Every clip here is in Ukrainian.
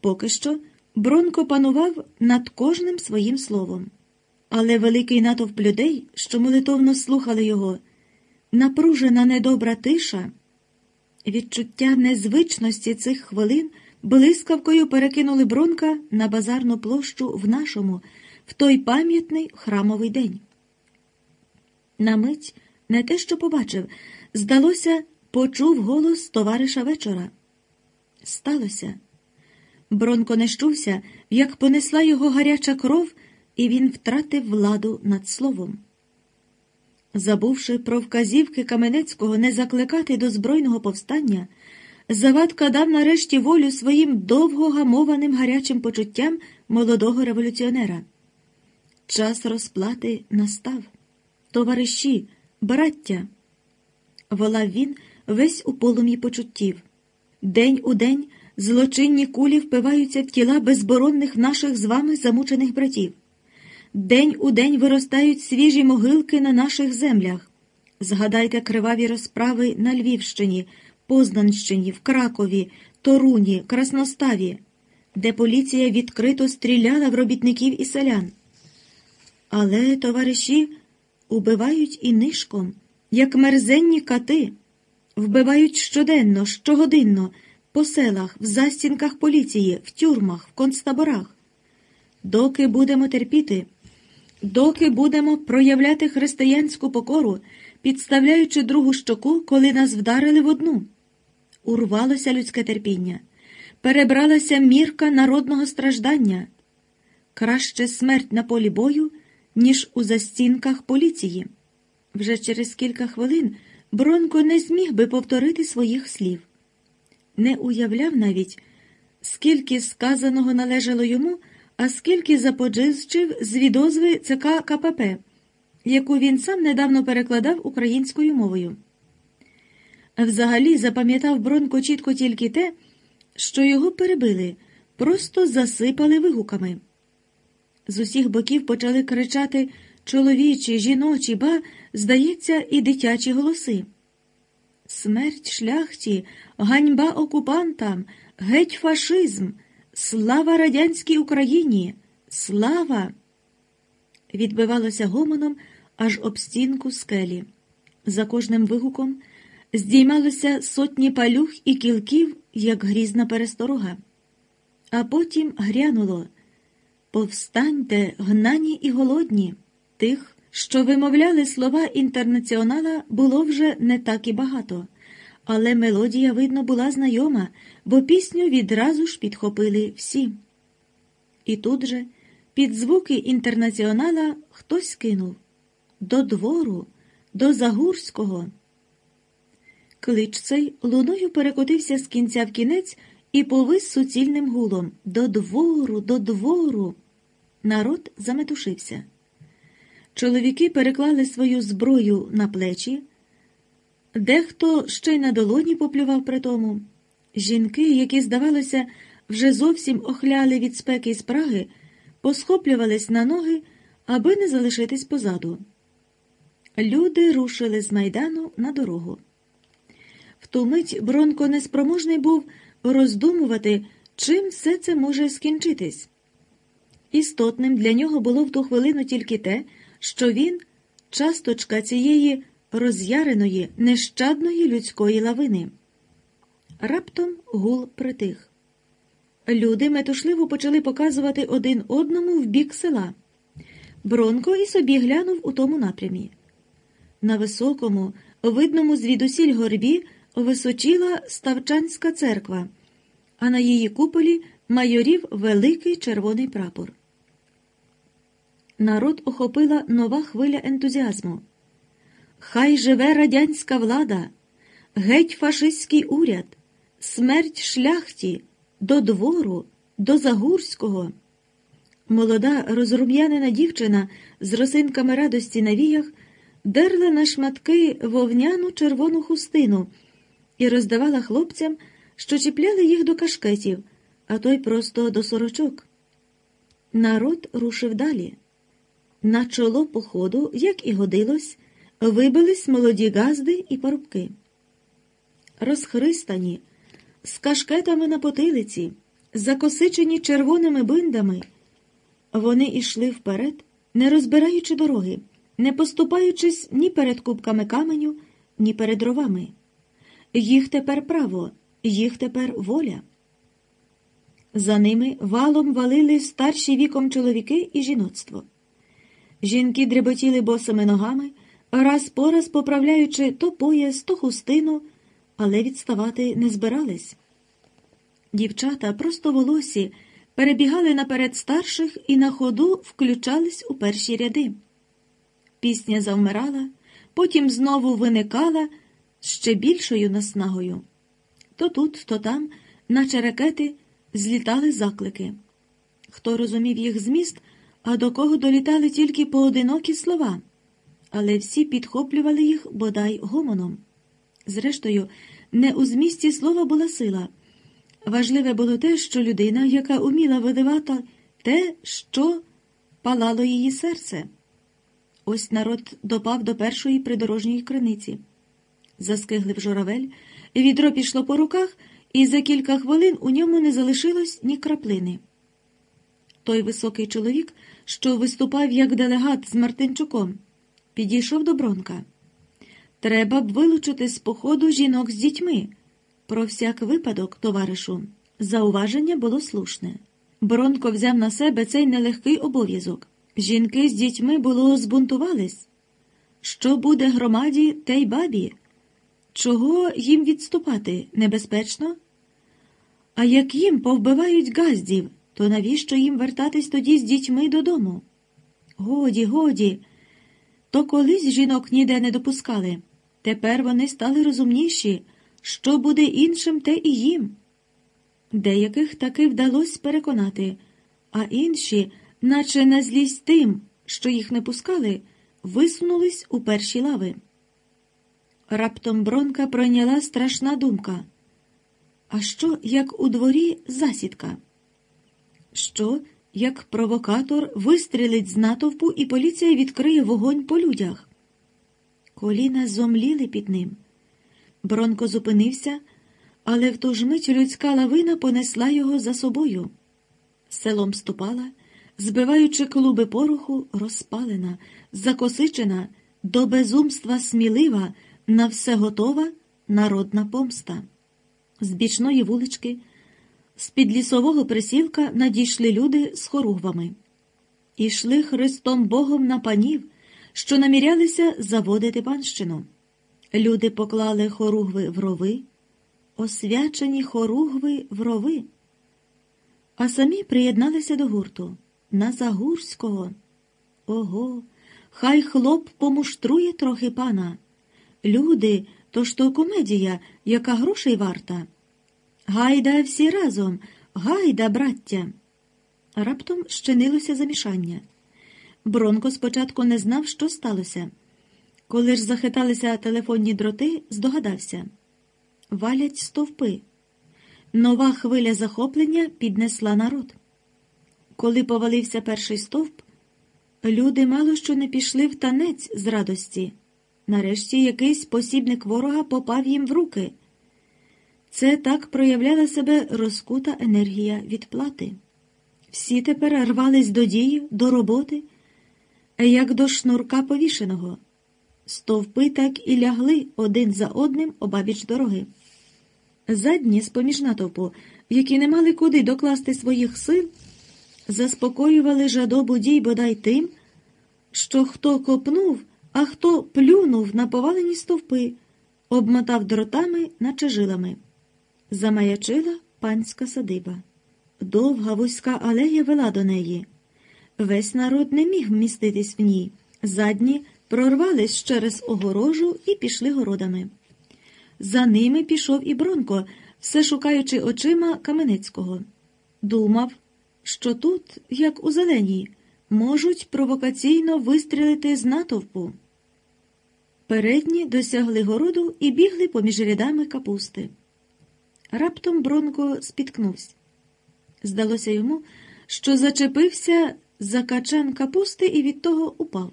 Поки що Бронко панував над кожним своїм словом. Але великий натовп людей, що молитовно слухали його, напружена недобра тиша, відчуття незвичності цих хвилин блискавкою перекинули Бронка на базарну площу в нашому, в той пам'ятний храмовий день. На мить не те, що побачив, здалося, почув голос товариша вечора. Сталося. Бронко не щувся, як понесла його гаряча кров, і він втратив владу над словом. Забувши про вказівки Каменецького не закликати до збройного повстання, Завадка дав нарешті волю своїм довго гамованим гарячим почуттям молодого революціонера. Час розплати настав. Товариші, браття, волав він весь у полум'ї почуттів. День у день злочинні кулі впиваються в тіла безборонних наших з вами замучених братів. День у день виростають свіжі могилки на наших землях. Згадайте криваві розправи на Львівщині, Познанщині, в Кракові, Торуні, Красноставі, де поліція відкрито стріляла в робітників і селян. Але товариші убивають і нишком, як мерзенні кати, вбивають щоденно, щогодинно, по селах, в застінках поліції, в тюрмах, в концтаборах. Доки будемо терпіти, доки будемо проявляти християнську покору, підставляючи другу щоку, коли нас вдарили в одну. Урвалося людське терпіння, перебралася мірка народного страждання. Краще смерть на полі бою, ніж у застінках поліції. Вже через кілька хвилин Бронко не зміг би повторити своїх слів. Не уявляв навіть, скільки сказаного належало йому, а скільки заподжизчив з відозви ЦК КПП, яку він сам недавно перекладав українською мовою. Взагалі запам'ятав Бронко чітко тільки те, що його перебили, просто засипали вигуками. З усіх боків почали кричати чоловічі, жіночі, ба, здається, і дитячі голоси. Смерть шляхті, ганьба окупантам, геть фашизм, слава радянській Україні, слава! Відбивалося гомоном аж об стінку скелі. За кожним вигуком здіймалося сотні палюх і кілків, як грізна пересторога. А потім грянуло Повстаньте, гнані і голодні. Тих, що вимовляли слова інтернаціонала, було вже не так і багато, але мелодія, видно, була знайома, бо пісню відразу ж підхопили всі. І тут же, під звуки інтернаціонала, хтось кинув до двору, до Загурського. Клич цей луною перекотився з кінця в кінець і повис суцільним гулом До двору, до двору. Народ заметушився. Чоловіки переклали свою зброю на плечі, дехто ще й на долоні поплював при тому. Жінки, які, здавалося, вже зовсім охляли від спеки і спраги, посхоплювались на ноги, аби не залишитись позаду. Люди рушили з майдану на дорогу. В ту мить Бронко неспроможний був роздумувати, чим все це може скінчитись. Істотним для нього було в ту хвилину тільки те, що він часточка цієї роз'яреної, нещадної людської лавини. Раптом гул притих. Люди метушливо почали показувати один одному в бік села. Бронко і собі глянув у тому напрямі. На високому, видному звідусіль горбі височіла Ставчанська церква, а на її куполі майорів великий червоний прапор. Народ охопила нова хвиля ентузіазму. Хай живе радянська влада, геть фашистський уряд, смерть шляхті, до двору, до Загурського. Молода розрум'янена дівчина з росинками радості на віях дерла на шматки вовняну червону хустину і роздавала хлопцям, що чіпляли їх до кашкетів, а той просто до сорочок. Народ рушив далі. На чоло походу, як і годилось, вибились молоді газди і парубки. Розхристані, з кашкетами на потилиці, закосичені червоними биндами, вони йшли вперед, не розбираючи дороги, не поступаючись ні перед кубками каменю, ні перед ровами. Їх тепер право, їх тепер воля. За ними валом валили старші віком чоловіки і жіноцтво. Жінки дріботіли босими ногами, раз по раз поправляючи то пояс, то хустину, але відставати не збирались. Дівчата просто волосі перебігали наперед старших і на ходу включались у перші ряди. Пісня завмирала, потім знову виникала ще більшою наснагою. То тут, то там, наче ракети, злітали заклики. Хто розумів їх зміст, а до кого долітали тільки поодинокі слова, але всі підхоплювали їх бодай гомоном. Зрештою, не у змісті слова була сила. Важливе було те, що людина, яка уміла видавати те, що палало її серце. Ось народ допав до першої придорожньої криниці. Заскиглив журавель, відро пішло по руках, і за кілька хвилин у ньому не залишилось ні краплини. Той високий чоловік, що виступав як делегат з Мартинчуком, підійшов до Бронка. Треба б вилучити з походу жінок з дітьми. Про всяк випадок, товаришу, зауваження було слушне. Бронко взяв на себе цей нелегкий обов'язок. Жінки з дітьми було збунтувались. Що буде громаді, те й бабі? Чого їм відступати небезпечно? А як їм повбивають газдів, то навіщо їм вертатись тоді з дітьми додому? Годі, годі. То колись жінок ніде не допускали. Тепер вони стали розумніші, що буде іншим, те і їм. Деяких таки вдалося переконати, а інші, наче на злість тим, що їх не пускали, висунулись у перші лави. Раптом Бронка пройняла страшна думка. А що, як у дворі засідка? Що, як провокатор вистрілить з натовпу і поліція відкриє вогонь по людях? Коліна зомліли під ним. Бронко зупинився, але в ту ж мить людська лавина понесла його за собою. Селом ступала, збиваючи клуби пороху, розпалена, закосичена, до безумства смілива, на все готова народна помста. З бічної вулички, з під лісового присілка надійшли люди з хоругвами. Ішли Христом Богом на панів, що намірялися заводити панщину. Люди поклали хоругви в рови, освячені хоругви в рови, а самі приєдналися до гурту на Загурського. Ого, хай хлоп помуштрує трохи пана. Люди, то ж то комедія, яка грошей варта. Гайда всі разом, гайда, браття. Раптом щинилося замішання. Бронко спочатку не знав, що сталося. Коли ж захиталися телефонні дроти, здогадався валять стовпи. Нова хвиля захоплення піднесла народ. Коли повалився перший стовп, люди мало що не пішли в танець з радості. Нарешті якийсь посібник ворога попав їм в руки. Це так проявляла себе розкута енергія відплати. Всі тепер рвались до дії, до роботи, як до шнурка повішеного. Стовпи так і лягли один за одним обабіч дороги. Задні, з поміж натовпу, які не мали куди докласти своїх сил, заспокоювали жадобу дій бодай тим, що хто копнув, а хто плюнув на повалені стовпи, обмотав дротами, наче жилами. Замаячила панська садиба. Довга вузька алея вела до неї. Весь народ не міг вміститись в ній. Задні прорвались через огорожу і пішли городами. За ними пішов і Бронко, все шукаючи очима Каменецького. Думав, що тут, як у зеленій, можуть провокаційно вистрілити з натовпу. Передні досягли городу і бігли поміж рядами капусти. Раптом Бронко спіткнувся. Здалося йому, що зачепився за качан капусти і від того упав.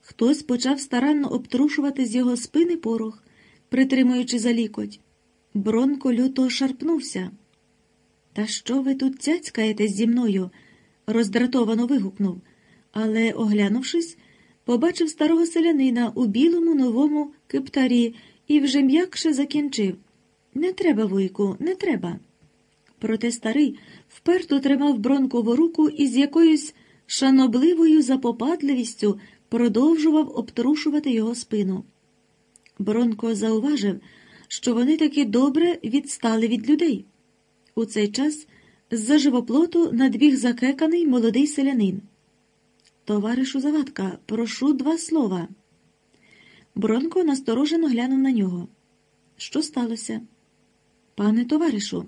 Хтось почав старанно обтрушувати з його спини порох, притримуючи за лікоть. Бронко люто шарпнувся. Та що ви тут цяцькаєтесь зі мною? роздратовано вигукнув, але, оглянувшись, побачив старого селянина у білому новому киптарі і вже м'якше закінчив. Не треба, вуйку, не треба. Проте старий вперто тримав бронкову руку і з якоюсь шанобливою запопадливістю продовжував обтрушувати його спину. Бронко зауважив, що вони таки добре відстали від людей. У цей час з-за живоплоту надбіг закеканий молодий селянин. Товаришу Завадка, прошу два слова. Бронко насторожено глянув на нього. Що сталося? Пане товаришу,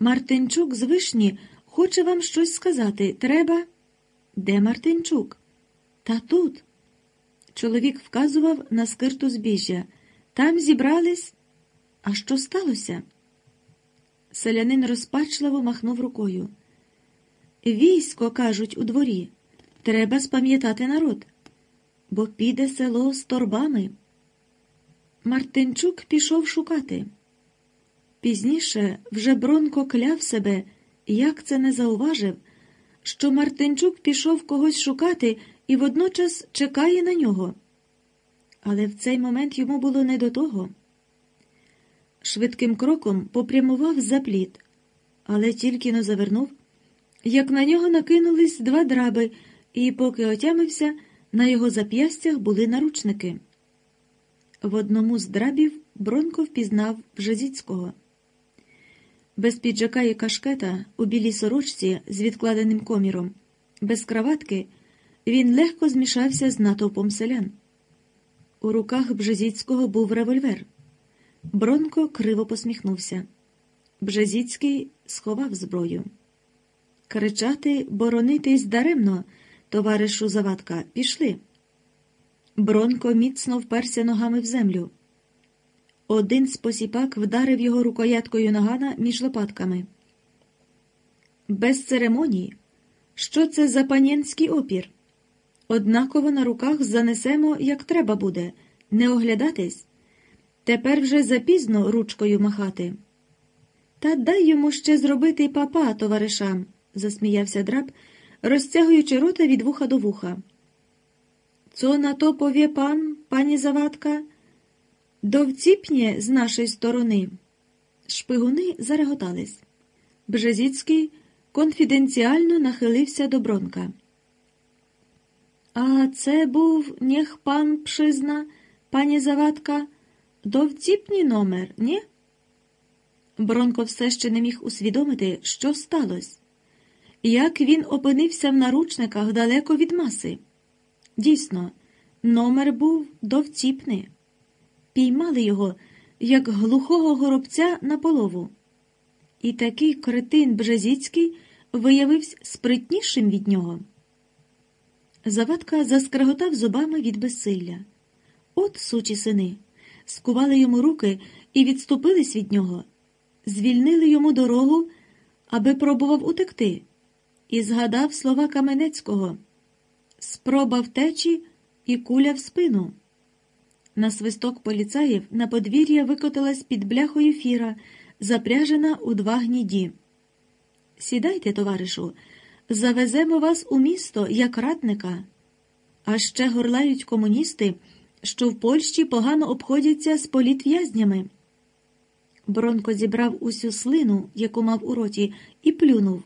Мартинчук з вишні хоче вам щось сказати. Треба. Де Мартинчук? Та тут. Чоловік вказував на скирту збіжжя. Там зібрались. А що сталося? Селянин розпачливо махнув рукою. Військо, кажуть, у дворі. Треба спам'ятати народ, бо піде село з торбами. Мартинчук пішов шукати. Пізніше вже Бронко кляв себе, як це не зауважив, що Мартинчук пішов когось шукати і водночас чекає на нього. Але в цей момент йому було не до того. Швидким кроком попрямував за плід, але тільки но завернув, як на нього накинулись два драби, і, поки отямився, на його зап'ястях були наручники. В одному з драбів Бронко впізнав Бжезіцького. Без піджака і кашкета у білій сорочці з відкладеним коміром, без краватки, він легко змішався з натовпом селян. У руках Бжезіцького був револьвер. Бронко криво посміхнувся. Бжезіцький сховав зброю. Кричати, боронитись даремно, товаришу Завадка, пішли. Бронко міцно вперся ногами в землю. Один з посіпак вдарив його рукояткою нагана між лопатками. Без церемонії. Що це за панінський опір? Однаково на руках занесемо, як треба буде, не оглядатись. Тепер вже запізно ручкою махати. Та дай йому ще зробити папа товаришам, засміявся драб, розтягуючи рота від вуха до вуха. Цо на то повє пан, пані Завадка? Довціпнє з нашої сторони. Шпигуни зареготались. Бжезіцький конфіденціально нахилився до Бронка. А це був нєх пан пшизна, пані Завадка, довціпній номер, ні? Бронко все ще не міг усвідомити, що сталося, як він опинився в наручниках далеко від маси. Дійсно, номер був довціпний. Піймали його, як глухого горобця на полову. І такий кретин Бжезіцький виявився спритнішим від нього. Завадка заскреготав зубами від безсилля. От, сучі сини, скували йому руки і відступились від нього, звільнили йому дорогу, аби пробував утекти, і згадав слова Каменецького спроба втечі і куля в спину. На свисток поліцаїв на подвір'я викотилась під бляхою фіра, запряжена у два гніді. Сідайте, товаришу, завеземо вас у місто як радника. А ще горлають комуністи, що в Польщі погано обходяться з політв'язнями. Бронко зібрав усю слину, яку мав у роті, і плюнув.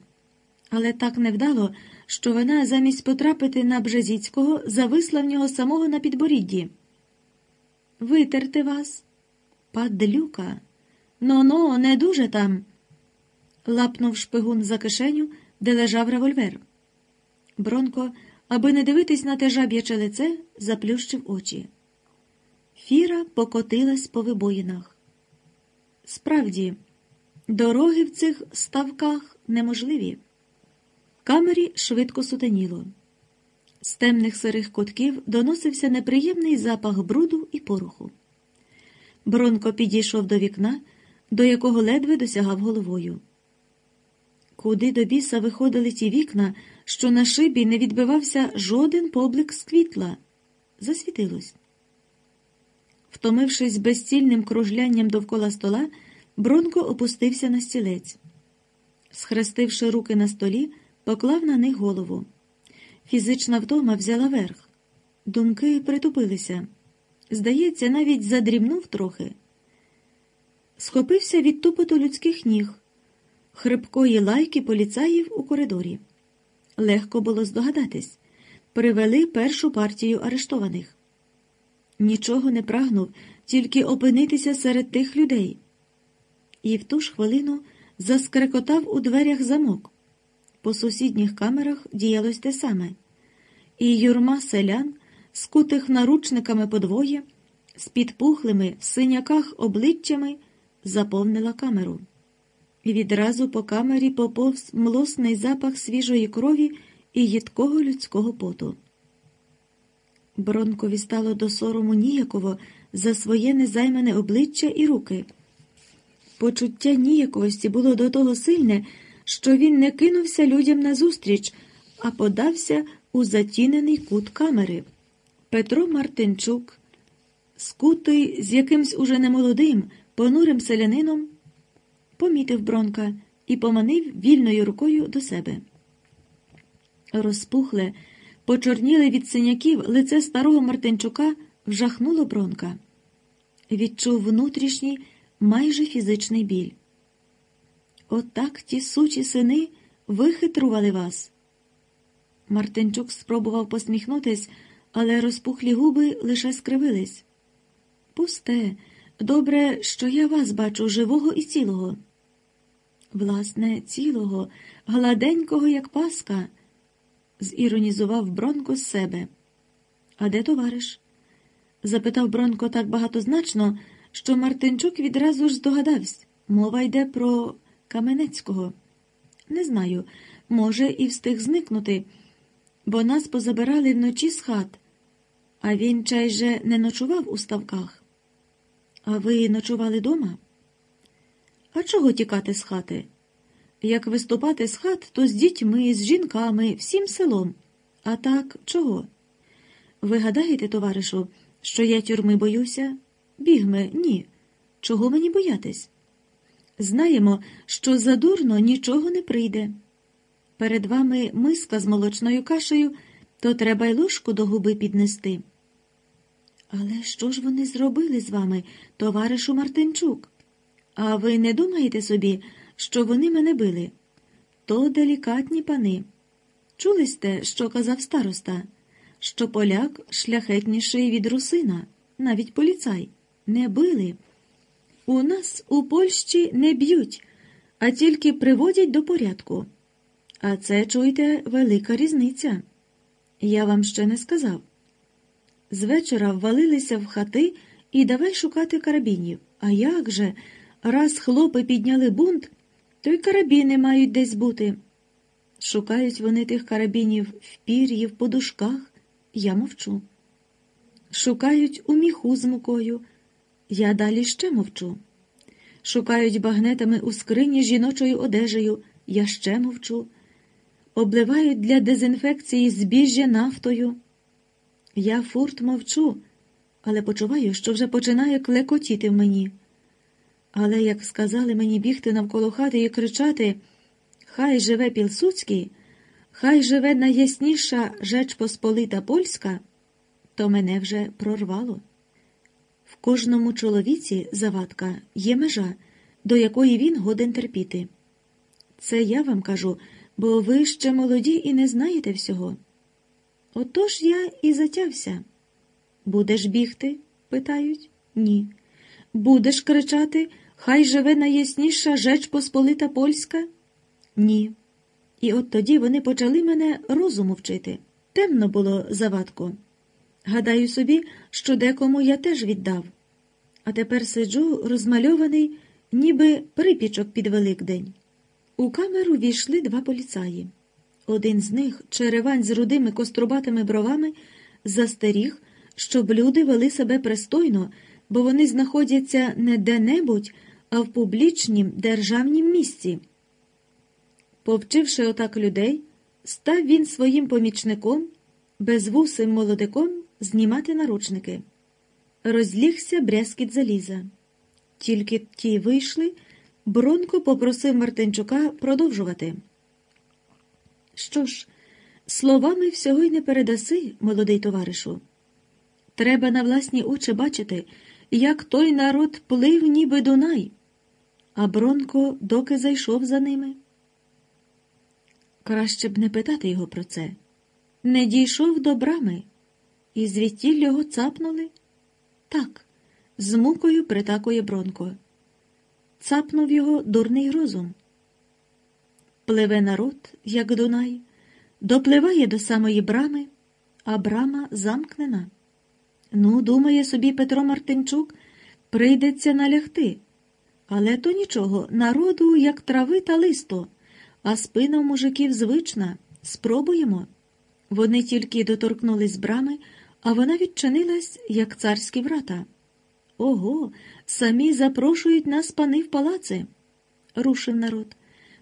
Але так невдало, що вона замість потрапити на Бжезіцького зависла в нього самого на підборідді. Витерти вас, падлюка. Но-но, не дуже там. Лапнув шпигун за кишеню, де лежав револьвер. Бронко, аби не дивитись на те жаб'яче лице, заплющив очі. Фіра покотилась по вибоїнах. Справді, дороги в цих ставках неможливі. камері швидко сутеніло. З темних сирих котків доносився неприємний запах бруду і пороху. Бронко підійшов до вікна, до якого ледве досягав головою. Куди до біса виходили ті вікна, що на шибі не відбивався жоден поблик сквітла? Засвітилось. Втомившись безцільним кружлянням довкола стола, Бронко опустився на стілець. Схрестивши руки на столі, поклав на них голову. Фізична втома взяла верх. Думки притупилися. Здається, навіть задрібнув трохи. Схопився від тупоту людських ніг, хрипкої лайки поліцаїв у коридорі. Легко було здогадатись привели першу партію арештованих. Нічого не прагнув, тільки опинитися серед тих людей. І в ту ж хвилину заскрекотав у дверях замок. По сусідніх камерах діялось те саме, і юрма селян, скутих наручниками подвоє, з підпухлими в синяках обличчями, заповнила камеру. І відразу по камері поповз млосний запах свіжої крові і їдкого людського поту. Бронкові стало до сорому ніяково за своє незаймане обличчя і руки. Почуття ніяковості було до того сильне, що він не кинувся людям назустріч, а подався у затінений кут камери. Петро Мартинчук, скутий з якимсь уже немолодим, понурим селянином, помітив Бронка і поманив вільною рукою до себе. Розпухле, почорніле від синяків лице старого Мартинчука вжахнуло Бронка. Відчув внутрішній, майже фізичний біль. Отак ті сучі сини вихитрували вас. Мартинчук спробував посміхнутись, але розпухлі губи лише скривились. Пусте, добре, що я вас бачу живого і цілого. Власне, цілого, гладенького, як паска зіронізував Бронко з себе. А де товариш? запитав Бронко так багатозначно, що Мартинчук відразу ж здогадався. Мова йде про Каменецького. Не знаю, може, і встиг зникнути, бо нас позабирали вночі з хат, а він чай же не ночував у ставках. А ви ночували дома? А чого тікати з хати? Як виступати з хат, то з дітьми, з жінками, всім селом. А так чого? Ви гадаєте, товаришу, що я тюрми боюся? Бігме, ні. Чого мені боятись? Знаємо, що задурно нічого не прийде. Перед вами миска з молочною кашею, то треба й ложку до губи піднести. Але що ж вони зробили з вами, товаришу Мартинчук? А ви не думаєте собі, що вони мене били. То делікатні пани. Чули сте, що казав староста, що поляк шляхетніший від русина, навіть поліцай, не били. У нас у Польщі не б'ють, а тільки приводять до порядку. А це, чуйте, велика різниця. Я вам ще не сказав. Звечора ввалилися в хати і давай шукати карабінів. А як же, раз хлопи підняли бунт, то й карабіни мають десь бути. Шукають вони тих карабінів в пір'ї, в подушках, я мовчу. Шукають у міху з мукою, я далі ще мовчу. Шукають багнетами у скрині жіночою одежею, я ще мовчу. Обливають для дезінфекції збіжжя нафтою. Я фурт мовчу, але почуваю, що вже починає клекотіти в мені. Але як сказали мені бігти навколо хати і кричати Хай живе Пілсуцький, хай живе найясніша Жеч Посполита Польська, то мене вже прорвало. В кожному чоловіці завадка є межа, до якої він годен терпіти. Це я вам кажу, бо ви ще молоді і не знаєте всього. Отож я і затявся. Будеш бігти? питають. Ні. Будеш кричати. Хай живе найясніша Жеч Посполита Польська? Ні. І от тоді вони почали мене розуму вчити. Темно було завадко. Гадаю собі, що декому я теж віддав. А тепер сиджу розмальований, ніби припічок під Великдень. У камеру війшли два поліцаї. Один з них, черевань з рудими кострубатими бровами, застеріг, щоб люди вели себе пристойно, бо вони знаходяться не де-небудь, а в публічнім державнім місці. Повчивши отак людей, став він своїм помічником, безвусим молодиком, знімати наручники. Розлігся брязкіт заліза. Тільки ті вийшли, Бронко попросив Мартинчука продовжувати. Що ж, словами всього й не передаси, молодий товаришу. Треба на власні очі бачити, як той народ плив, ніби Дунай, а Бронко доки зайшов за ними. Краще б не питати його про це. Не дійшов до брами, і звідтіль його цапнули. Так, з мукою притакує Бронко. Цапнув його дурний розум. Пливе народ, як Дунай, допливає до самої брами, а брама замкнена. Ну, думає собі Петро Мартинчук, прийдеться налягти. Але то нічого, народу, як трави та листо, а спина у мужиків звична. Спробуємо. Вони тільки доторкнулись брами, а вона відчинилась, як царські врата. Ого, самі запрошують нас пани в палаци. Рушив народ.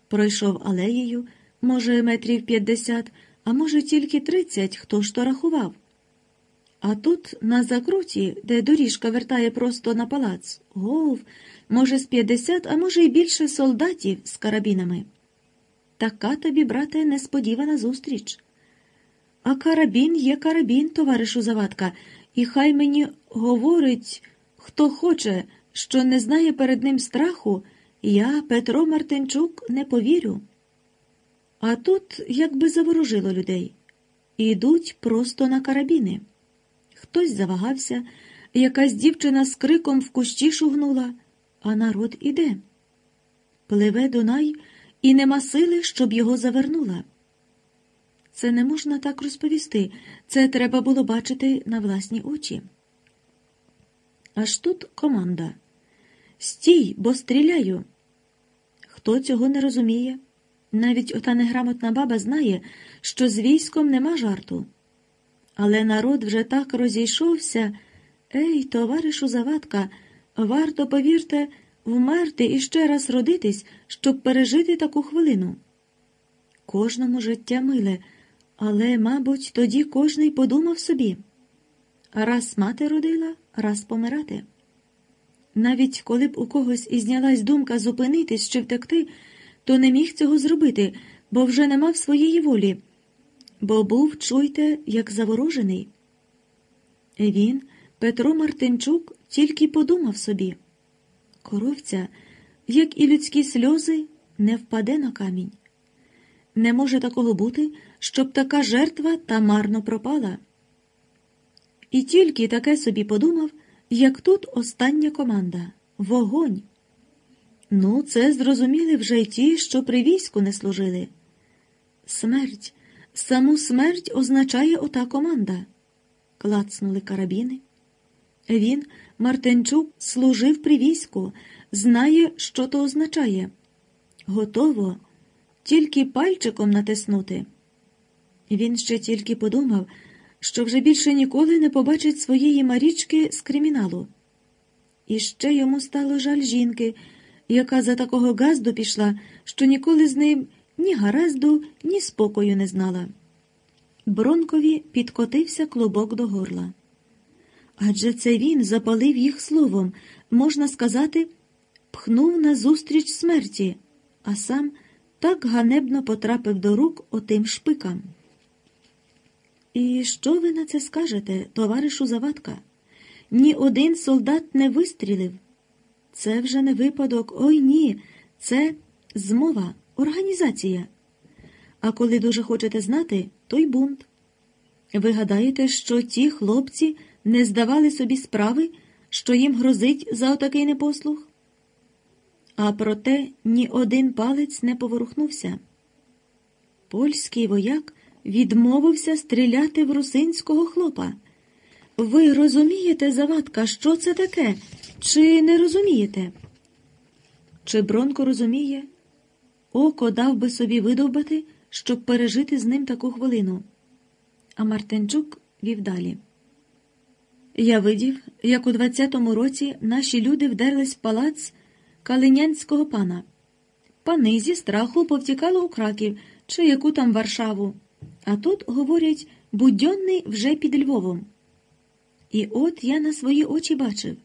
Пройшов алеєю, може, метрів п'ятдесят, а може, тільки тридцять, хто ж то рахував. А тут, на закруті, де доріжка вертає просто на палац, гов, може, з п'ятдесят, а може, й більше солдатів з карабінами. Така тобі, брате, несподівана зустріч. А карабін є карабін, товаришу Завадка, і хай мені говорить, хто хоче, що не знає перед ним страху, я, Петро Мартинчук, не повірю. А тут якби заворожило людей. Ідуть просто на карабіни. Хтось завагався, якась дівчина з криком в кущі шугнула, а народ іде. Пливе Дунай, і нема сили, щоб його завернула. Це не можна так розповісти, це треба було бачити на власні очі. Аж тут команда. Стій, бо стріляю. Хто цього не розуміє? Навіть ота неграмотна баба знає, що з військом нема жарту. Але народ вже так розійшовся. Ей, товаришу Завадка, варто, повірте, вмерти і ще раз родитись, щоб пережити таку хвилину. Кожному життя миле, але, мабуть, тоді кожний подумав собі раз мати родила, раз помирати. Навіть коли б у когось і знялась думка зупинитись чи втекти, то не міг цього зробити, бо вже не мав своєї волі, бо був, чуйте, як заворожений. Він, Петро Мартинчук, тільки подумав собі коровця, як і людські сльози, не впаде на камінь. Не може такого бути, щоб така жертва та марно пропала. І тільки таке собі подумав, як тут остання команда вогонь. Ну, це зрозуміли вже й ті, що при війську не служили. Смерть, саму смерть означає ота команда. Клацнули карабіни. Він, Мартинчук, служив при війську, знає, що то означає. Готово, тільки пальчиком натиснути. Він ще тільки подумав, що вже більше ніколи не побачить своєї Марічки з криміналу. І ще йому стало жаль жінки, яка за такого газду пішла, що ніколи з ним ні гаразду, ні спокою не знала. Бронкові підкотився клубок до горла. Адже це він запалив їх словом, можна сказати, пхнув назустріч смерті, а сам так ганебно потрапив до рук отим шпикам. І що ви на це скажете, товаришу Завадка? Ні один солдат не вистрілив. Це вже не випадок, ой ні, це змова, організація. А коли дуже хочете знати, то й бунт. Ви гадаєте, що ті хлопці не здавали собі справи, що їм грозить за отакий непослух? А проте ні один палець не поворухнувся. Польський вояк відмовився стріляти в русинського хлопа. Ви розумієте, Завадка, що це таке? Чи не розумієте? Чи Бронко розуміє? Око дав би собі видовбати, щоб пережити з ним таку хвилину. А Мартинчук вів далі. Я видів, як у 20-му році наші люди вдерлись в палац калинянського пана. Пани зі страху повтікали у краків чи яку там Варшаву. А тут, говорять, будьонний вже під Львовом. І от я на свої очі бачив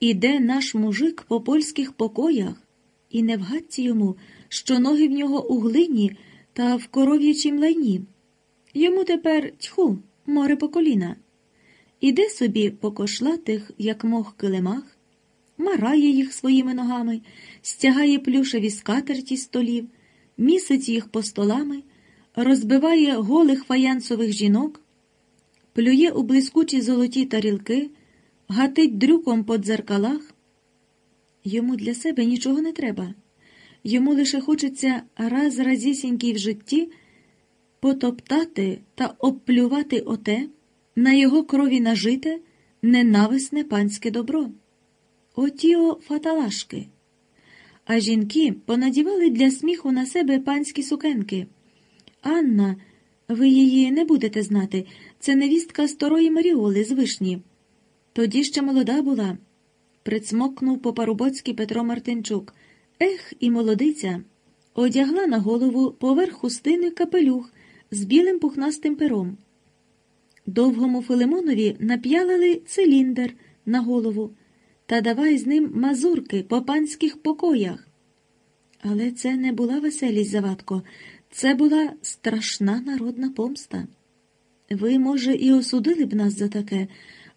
іде наш мужик по польських покоях І не вгадці йому, що ноги в нього у глині та в коров'ячім лайні. Йому тепер тьху, море по коліна. Іде собі по кошлатих, як мох килимах, марає їх своїми ногами, стягає плюшеві скатерті столів, місить їх по столами, розбиває голих фаянсових жінок, плює у блискучі золоті тарілки, гатить дрюком по дзеркалах. Йому для себе нічого не треба. Йому лише хочеться раз разісінький в житті потоптати та обплювати оте, на його крові нажите, ненависне панське добро. Отіо фаталашки. А жінки понадівали для сміху на себе панські сукенки. Анна, ви її не будете знати, це невістка старої Маріоли з вишні. Тоді ще молода була, прицмокнув по парубоцьки Петро Мартинчук. Ех, і молодиця. Одягла на голову поверх хустини капелюх з білим пухнастим пером. Довгому Филимонові нап'ялили циліндр на голову та давай з ним мазурки по панських покоях. Але це не була веселість завадко, це була страшна народна помста. Ви, може, і осудили б нас за таке,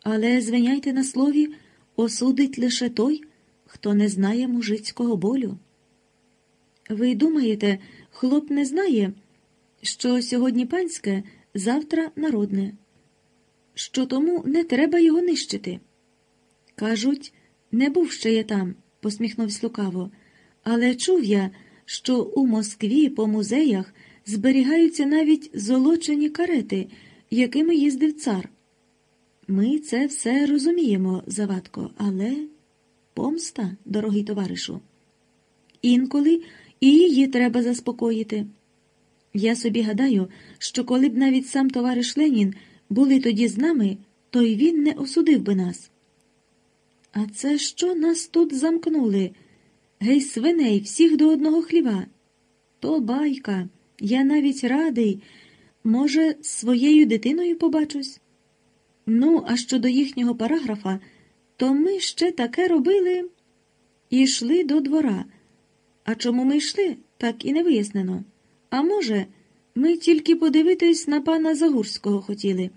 але звиняйте на слові, осудить лише той, хто не знає мужицького болю. Ви думаєте, хлоп не знає, що сьогодні панське, завтра народне, що тому не треба його нищити. Кажуть, не був ще я там, посміхнувся лукаво, але чув я, що у Москві по музеях зберігаються навіть золочені карети, якими їздив цар. Ми це все розуміємо, Завадко, але помста, дорогий товаришу. Інколи і її треба заспокоїти. Я собі гадаю, що коли б навіть сам товариш Ленін були тоді з нами, то й він не осудив би нас. А це що нас тут замкнули? Гей, свиней, всіх до одного хліва. То байка, я навіть радий, може, своєю дитиною побачусь. Ну, а щодо їхнього параграфа, то ми ще таке робили і йшли до двора. А чому ми йшли, так і не вияснено. А може, ми тільки подивитись на пана Загурського хотіли,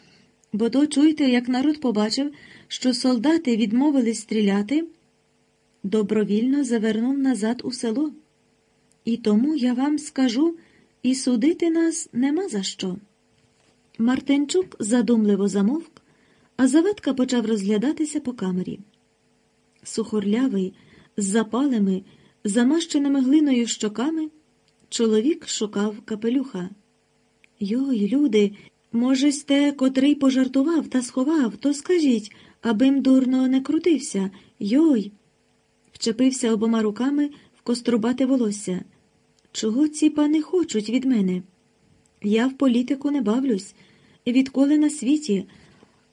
бо то чуйте, як народ побачив, що солдати відмовились стріляти, добровільно завернув назад у село. І тому я вам скажу, і судити нас нема за що. Мартинчук задумливо замовк, а Завадка почав розглядатися по камері. Сухорлявий, з запалими, замащеними глиною щоками, чоловік шукав капелюха. Йой, люди, може, сте котрий пожартував та сховав, то скажіть, абим дурно не крутився. Йой. Вчепився обома руками в кострубате волосся. Чого ці пани хочуть від мене? Я в політику не бавлюсь, відколи на світі,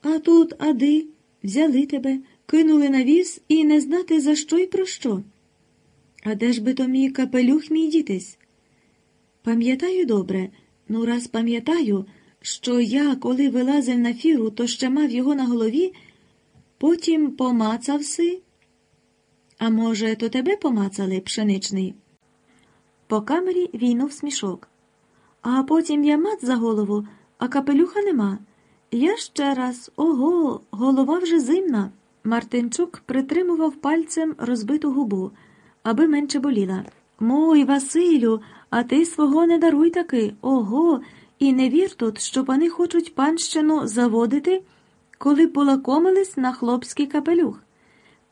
а тут ади взяли тебе, кинули на віз і не знати, за що і про що. А де ж би то мій капелюх мій дітись? Пам'ятаю добре, ну раз пам'ятаю, що я, коли вилазив на фіру, то ще мав його на голові, потім помацавси. А може, то тебе помацали, пшеничний? По камері війнув смішок. А потім я мат за голову, а капелюха нема. Я ще раз ого, голова вже зимна. Мартинчук притримував пальцем розбиту губу, аби менше боліла. Мой, Василю, а ти свого не даруй таки. Ого, і не вір тут, що пани хочуть панщину заводити, коли полакомились на хлопський капелюх.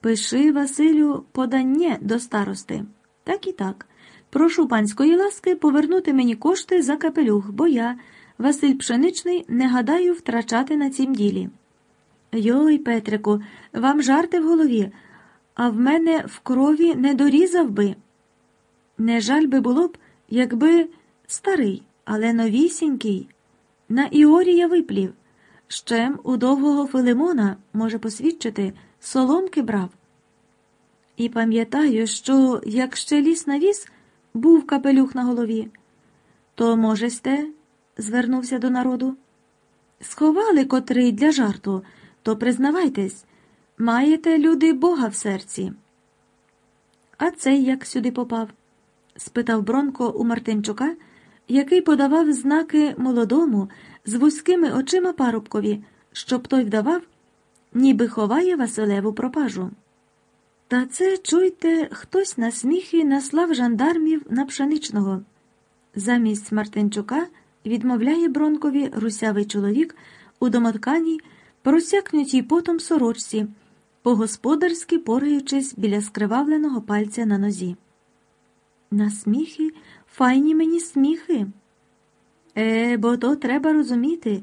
Пиши, Василю, подання до старости. Так і так. Прошу панської ласки повернути мені кошти за капелюх, бо я, Василь Пшеничний, не гадаю втрачати на цім ділі. Йой, Петрику, вам жарти в голові, а в мене в крові не дорізав би. Не жаль би було б, якби старий, але новісінький. На Іорія виплів. Щем у довгого Филимона, може посвідчити, соломки брав. І пам'ятаю, що як ще ліс на віз, був капелюх на голові. То, може, сте, звернувся до народу. Сховали котрий для жарту, то признавайтесь, маєте люди Бога в серці. А цей як сюди попав? спитав Бронко у Мартинчука, який подавав знаки молодому з вузькими очима парубкові, щоб той вдавав, ніби ховає Василеву пропажу. Та це, чуйте, хтось на сміхи наслав жандармів на пшеничного. Замість Мартинчука відмовляє Бронкові русявий чоловік у домотканій, просякнутій потом сорочці, по-господарськи пораючись біля скривавленого пальця на нозі. На сміхи, файні мені сміхи. Е, бо то треба розуміти.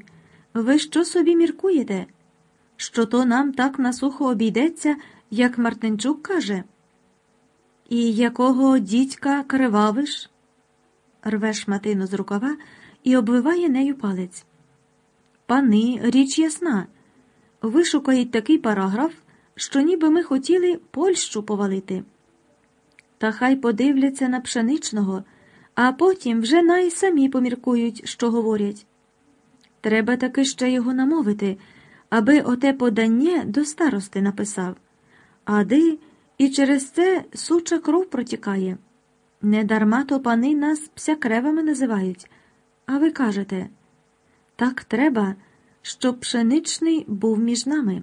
Ви що собі міркуєте? Що то нам так насухо обійдеться, як Мартинчук каже? І якого дідька кривавиш? рве шматину з рукава і обвиває нею палець. Пани, річ ясна, вишукають такий параграф, що ніби ми хотіли Польщу повалити. Та хай подивляться на пшеничного, а потім вже най самі поміркують, що говорять. Треба таки ще його намовити, аби оте подання до старости написав. Ади і через це суча кров протікає. Недарма то пани нас псякревами називають, а ви кажете так треба, щоб пшеничний був між нами.